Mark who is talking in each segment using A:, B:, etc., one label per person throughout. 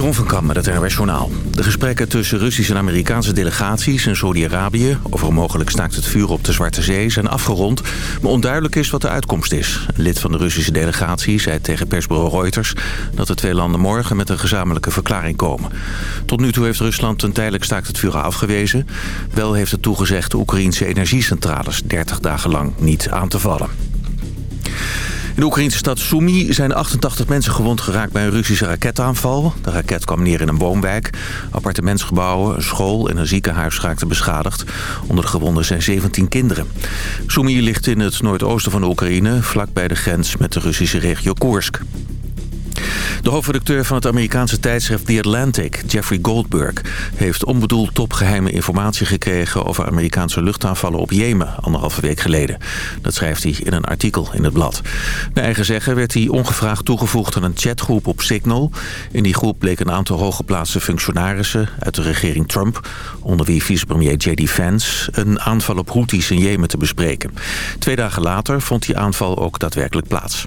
A: Van Kam het NRS Journaal. De gesprekken tussen Russische en Amerikaanse delegaties in Saudi-Arabië... over een mogelijk staakt het vuur op de Zwarte Zee zijn afgerond... maar onduidelijk is wat de uitkomst is. Een lid van de Russische delegatie zei tegen persbureau Reuters... dat de twee landen morgen met een gezamenlijke verklaring komen. Tot nu toe heeft Rusland een tijdelijk staakt het vuur afgewezen. Wel heeft het toegezegd de Oekraïnse energiecentrales 30 dagen lang niet aan te vallen. In de Oekraïnse stad Sumy zijn 88 mensen gewond geraakt bij een Russische raketaanval. De raket kwam neer in een woonwijk. Appartementsgebouwen, een school en een ziekenhuis raakten beschadigd. Onder de gewonden zijn 17 kinderen. Sumy ligt in het noordoosten van de Oekraïne, vlakbij de grens met de Russische regio Koersk. De hoofdredacteur van het Amerikaanse tijdschrift The Atlantic, Jeffrey Goldberg... heeft onbedoeld topgeheime informatie gekregen over Amerikaanse luchtaanvallen op Jemen... anderhalve week geleden. Dat schrijft hij in een artikel in het blad. Naar eigen zeggen werd hij ongevraagd toegevoegd aan een chatgroep op Signal. In die groep bleek een aantal hooggeplaatste functionarissen uit de regering Trump... onder wie vicepremier J.D. Vance een aanval op Houthis in Jemen te bespreken. Twee dagen later vond die aanval ook daadwerkelijk plaats.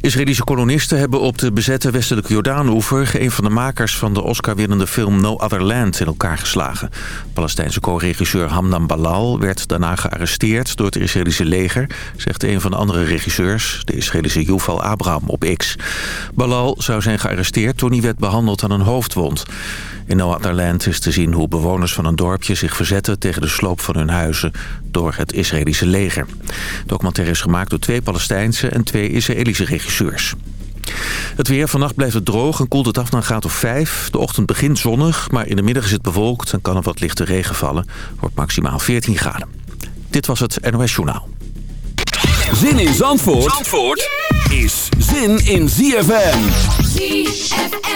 A: Israëlische kolonisten hebben op de bezette westelijke Jordaanoever... een van de makers van de Oscar-winnende film No Other Land in elkaar geslagen. Palestijnse co-regisseur Hamdan Balal werd daarna gearresteerd door het Israëlische leger... zegt een van de andere regisseurs, de Israëlische Yuval Abraham, op X. Balal zou zijn gearresteerd toen hij werd behandeld aan een hoofdwond. In No Other Land is te zien hoe bewoners van een dorpje zich verzetten... tegen de sloop van hun huizen door het Israëlische leger. De documentaire is gemaakt door twee Palestijnse en twee Israëlische regisseurs. Het weer. Vannacht blijft het droog en koelt het af naar een graad of 5. De ochtend begint zonnig, maar in de middag is het bewolkt... en kan er wat lichte regen vallen. Wordt maximaal 14 graden. Dit was het NOS Journaal.
B: Zin in Zandvoort, Zandvoort is zin in ZFM. ZFM.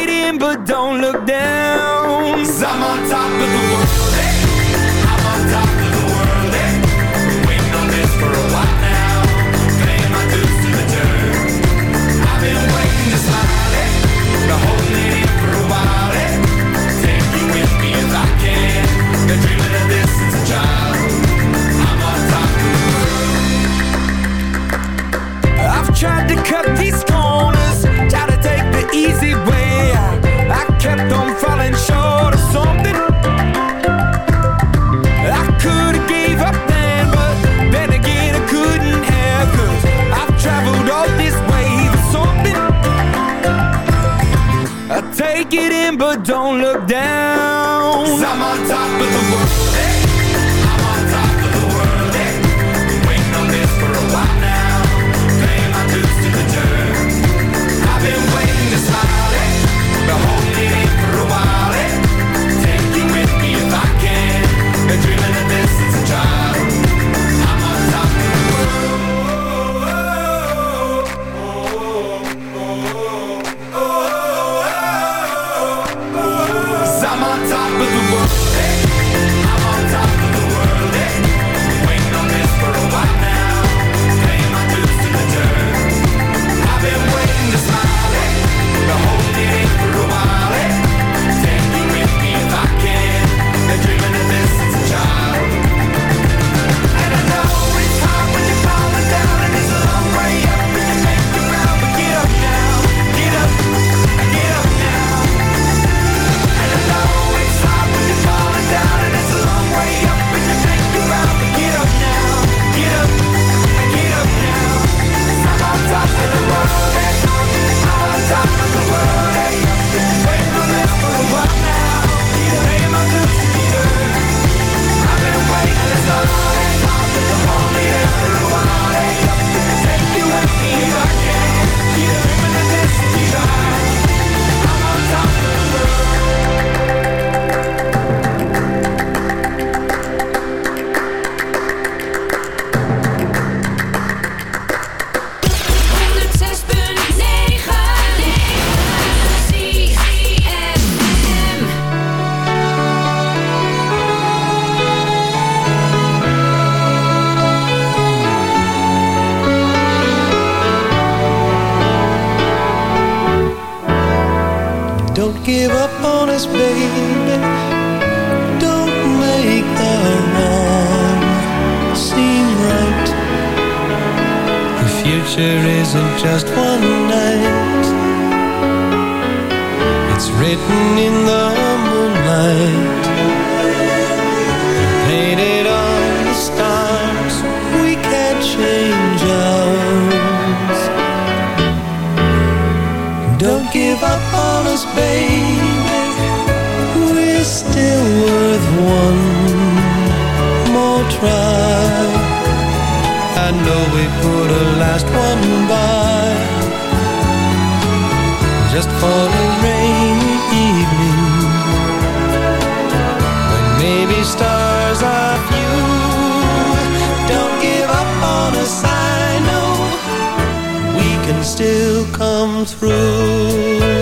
C: in, but don't look down. Cause I'm on top of the world. Take in, but don't look down. i I'm on top of the world. Still come through.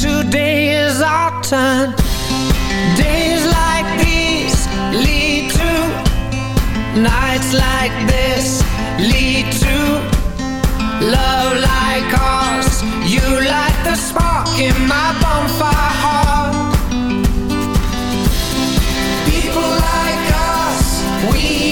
D: Today is our turn. Days like these lead to nights like this lead to love like ours. You light the spark in my bonfire heart. People like us, we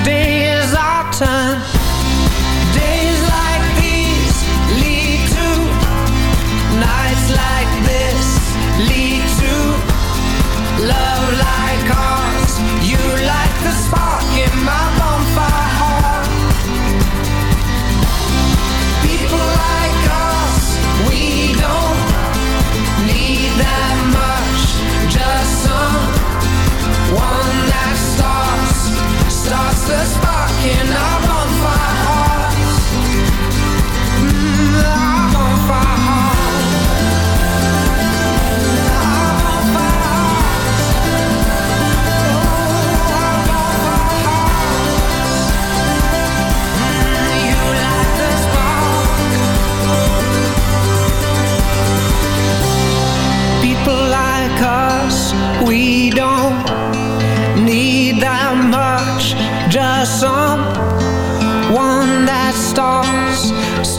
D: Today is our turn.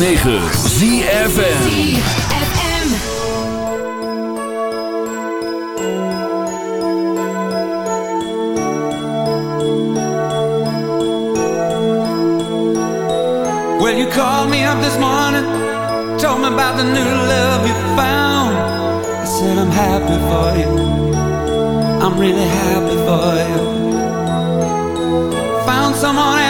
B: 106.9 ZFM
E: Well, you called me up this morning, told me about the new love you found. I said, I'm happy for you. I'm really happy for you. Found someone else,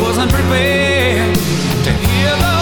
E: Wasn't prepared to hear those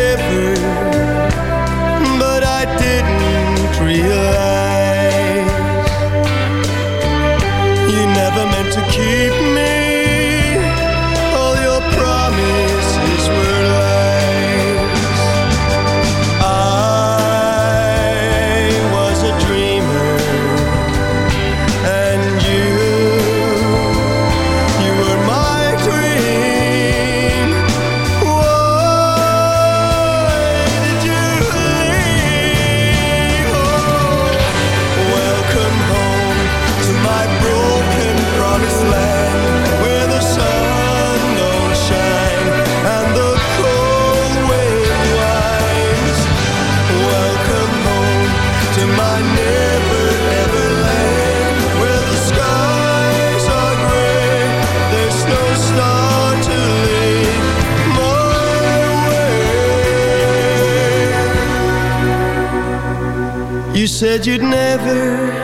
C: said you'd never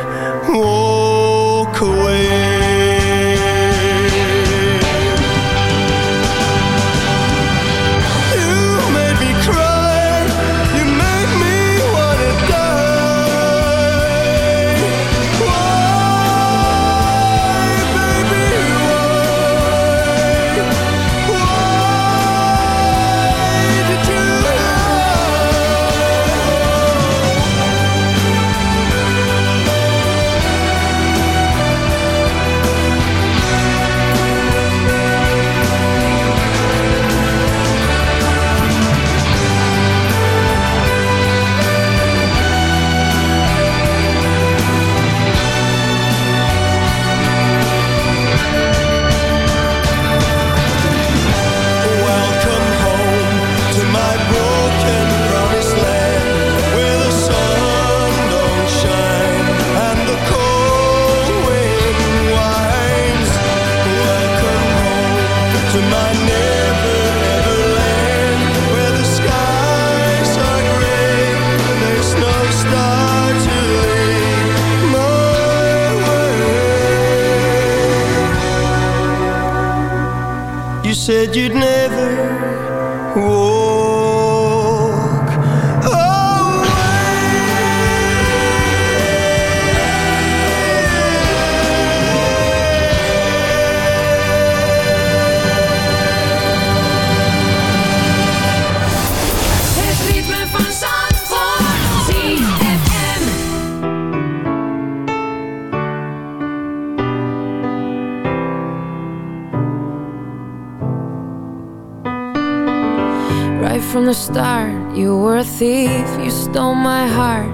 F: heart,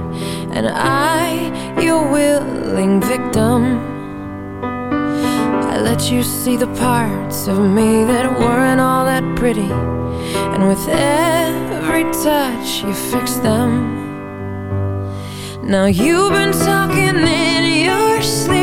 F: and I, your willing victim. I let you see the parts of me that weren't all that pretty, and with every touch, you fix them. Now you've been talking in your sleep.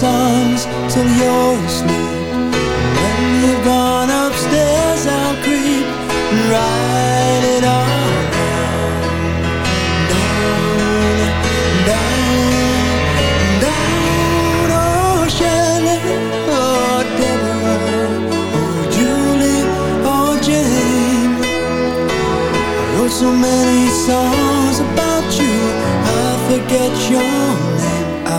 G: sun.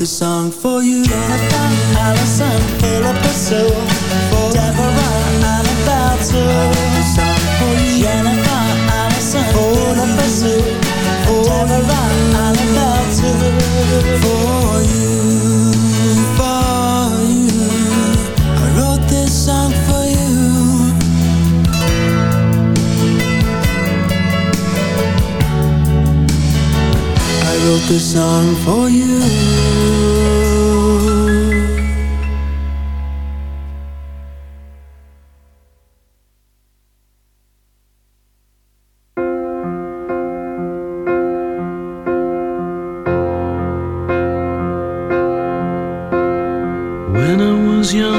C: this song for you. Jennifer Allison, Philippa Sue, Deborah and about to. Song for you. Jennifer Allison, Philip, Sue, Deborah and Sue. For you, for you, I wrote this song for you. I wrote this song for you lose you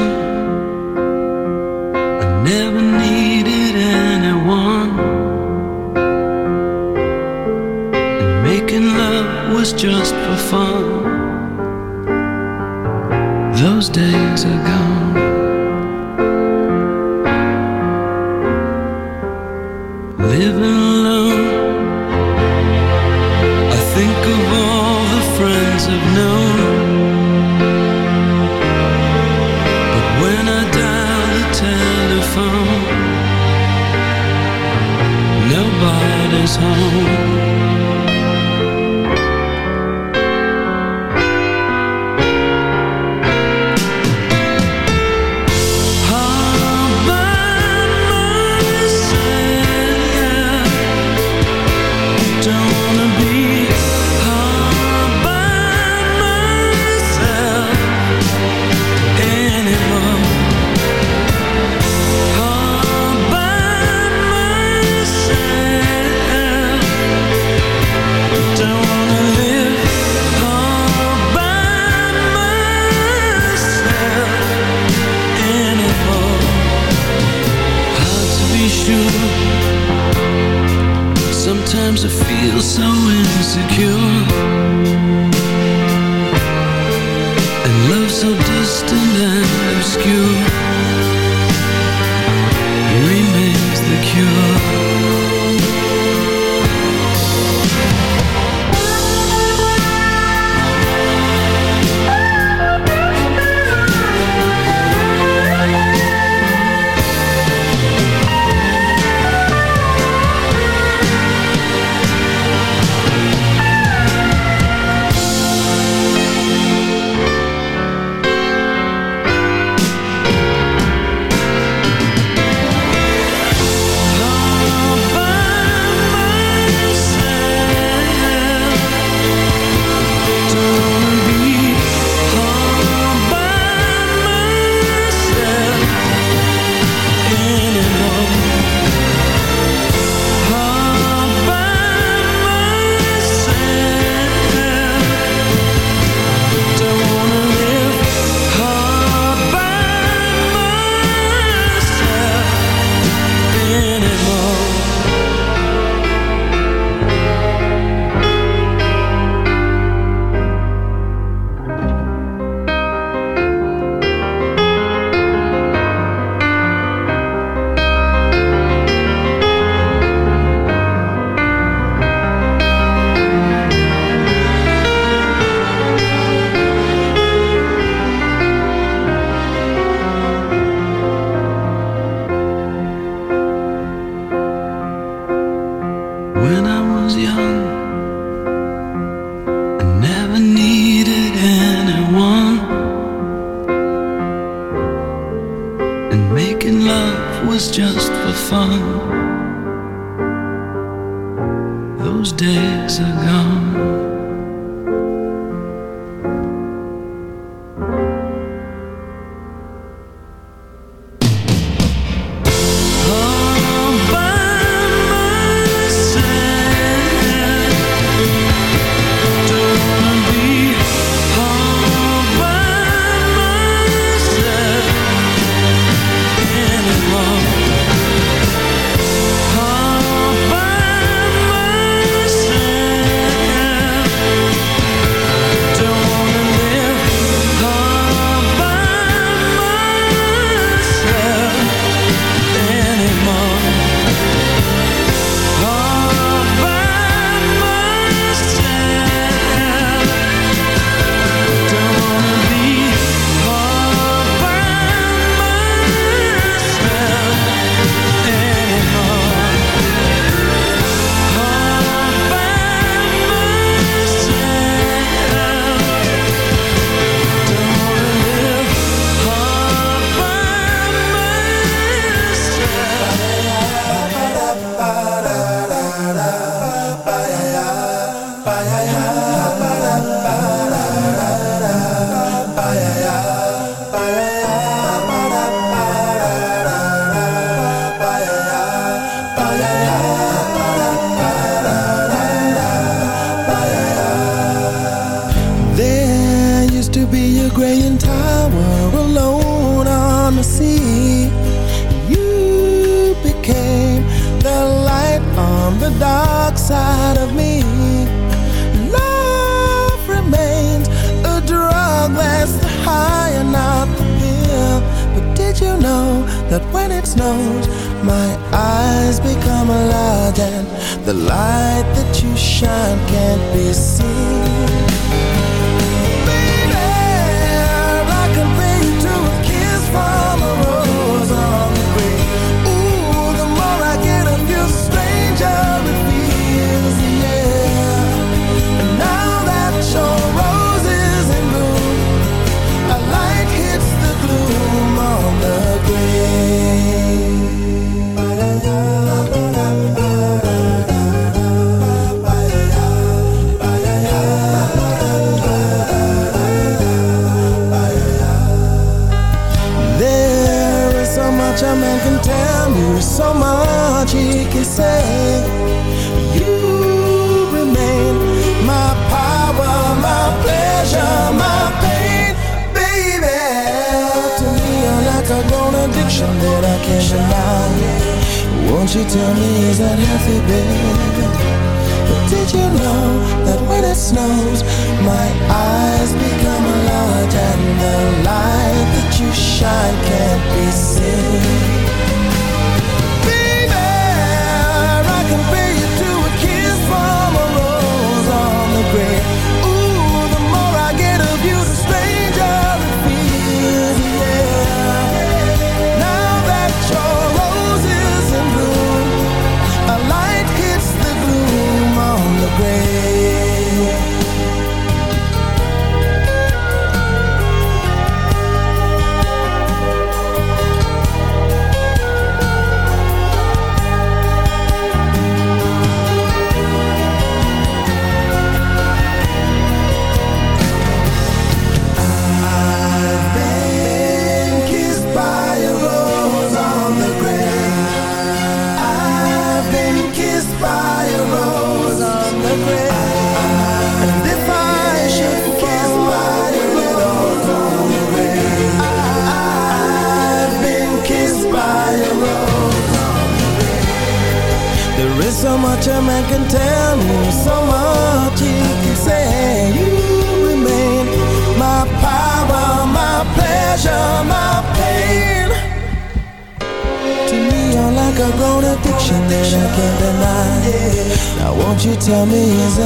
C: you tell me is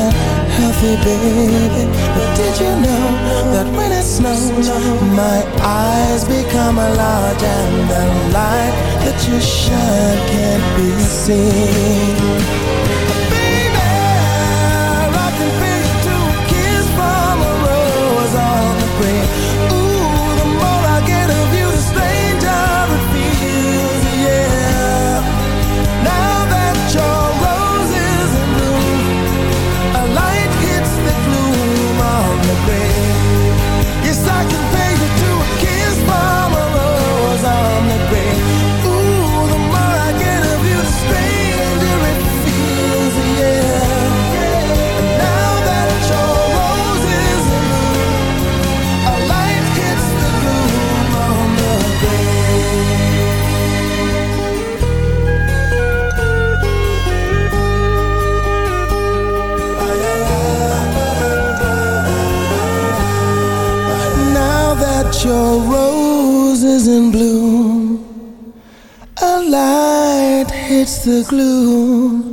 C: healthy baby? But did you know that when it snows, my eyes become a large and the light that you shine can't be seen? The
G: glue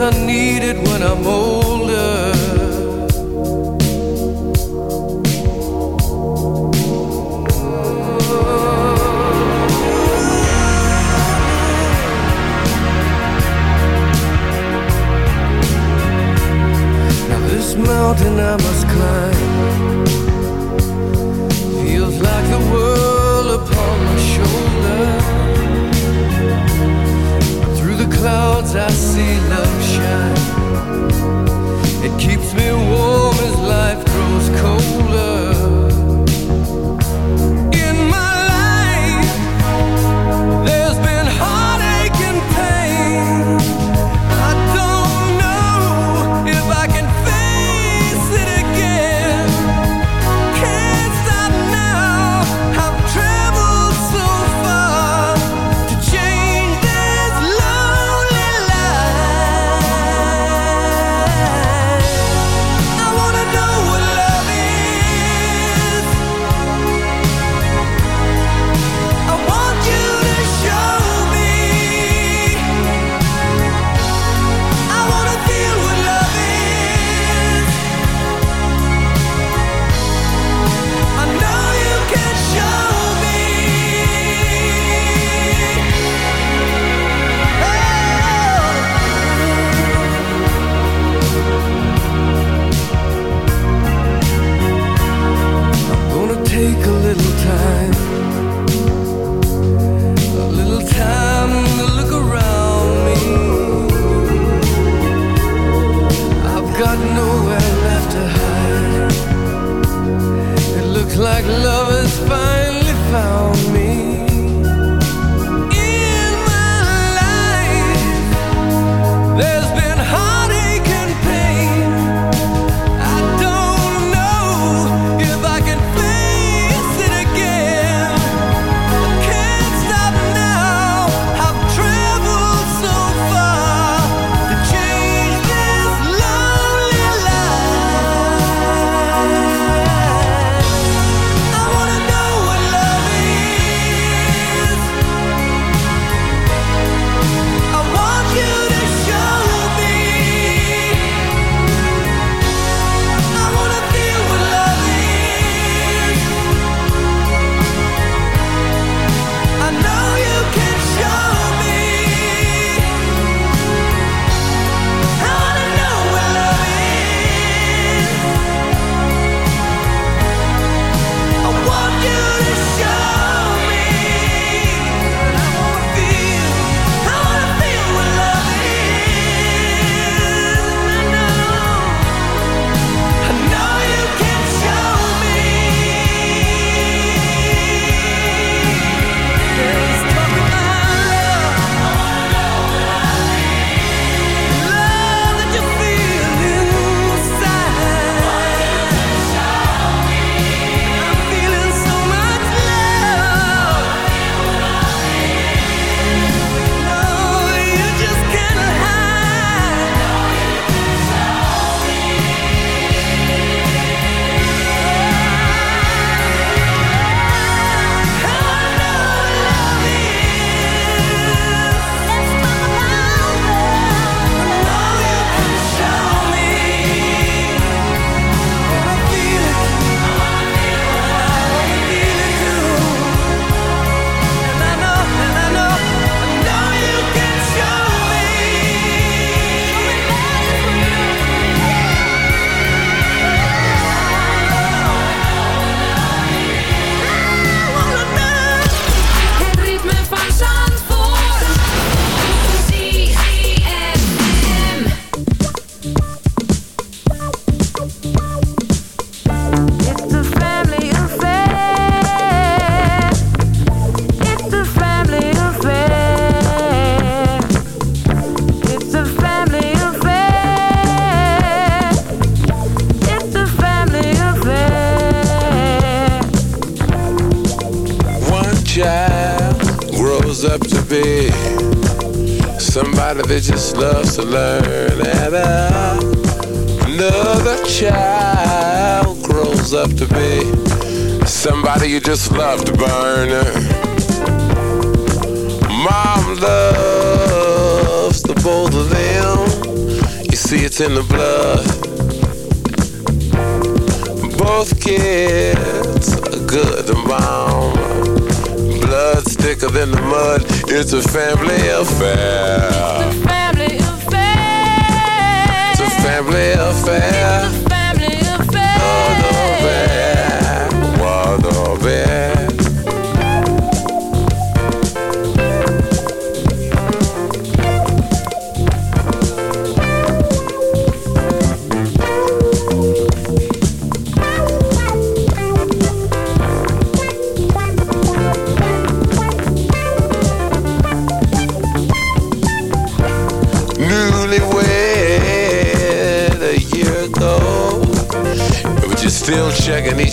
D: In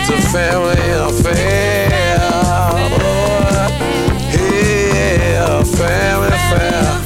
H: it's a family affair.
I: Boy. Yeah, family affair.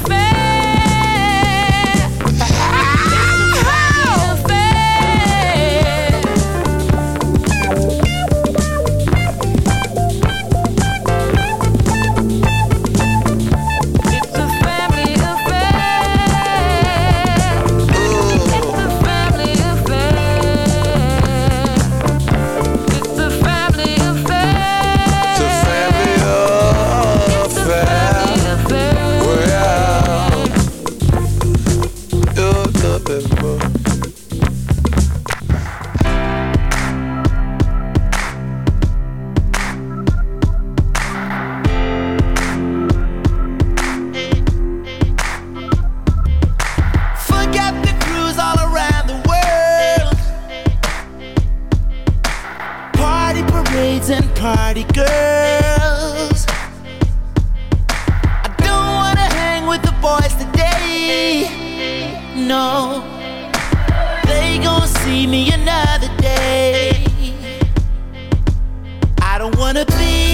I: party girls. I don't wanna hang with the boys today. No, they gon' see me another day. I don't wanna be.